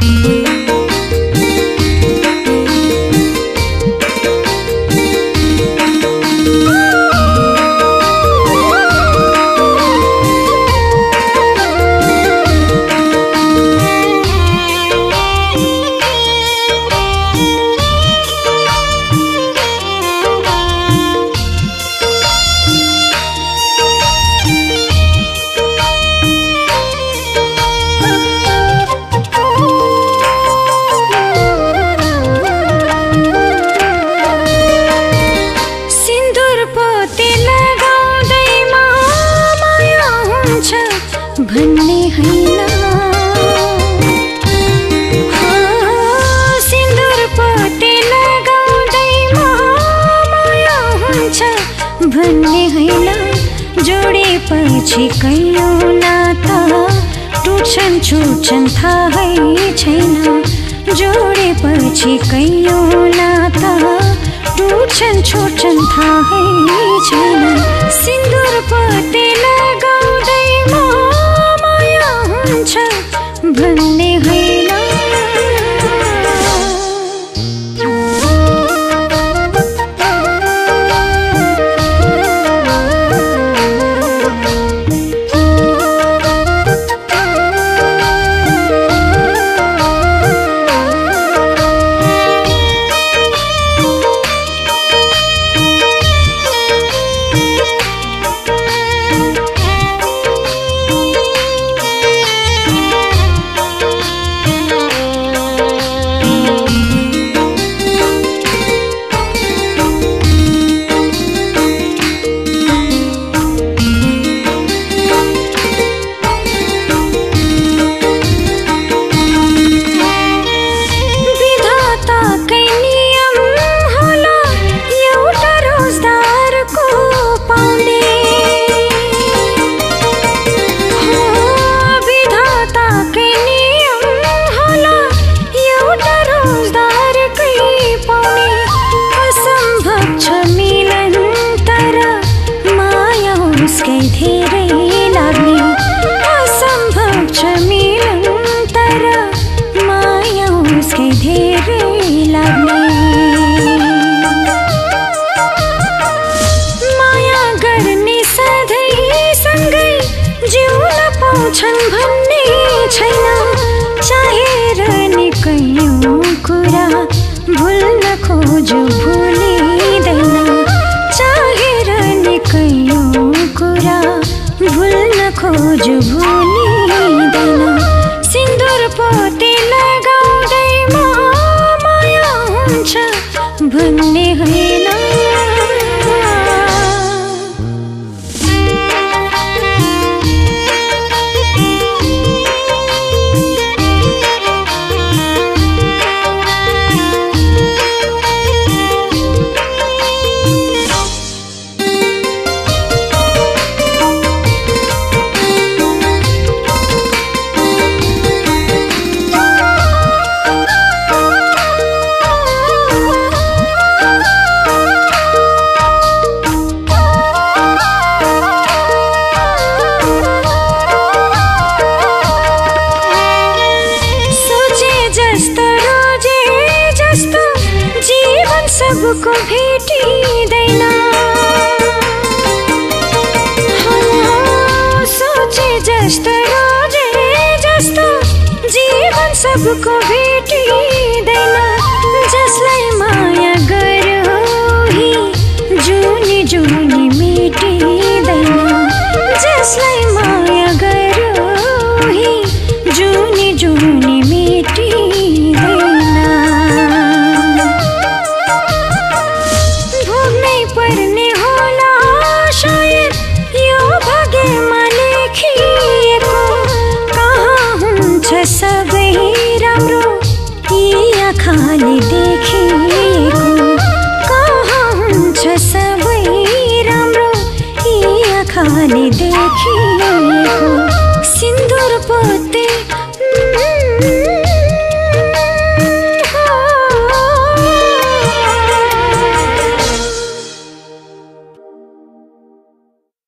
सिन्दुर भन्ने होइन। सिन्दुर पोते लगाउँदैमा माया हुन्छ भन्ने होइन। जोडेपछि कैयौँ नाता टुट्छन् छुट्छन् थाहै छैन। जोडेपछि कैयौँ नाता टुट्छन् छोड्छन् थाहै छैन। सिन्दुर पते भन्ने only पाउँछन् भन्ने छैन चाहेर नि कैयौँ कुरा भुल्न खोजु भुलिँदैन चाहेर नि कैयौँ कुरा भुल्न खोजु भुलिँदैन सिन्दुर पोते लगाउँदैमा माया हुन्छ भन्ने भेटिँदैन। सोचे जस्तो रोजे जस्तो जीवन सबको भेटिँदैन। जसलाई माया गर्यो ही जुनी जुनी मेटिँदैन यी आँखाले देखिएको सिन्दुर पोते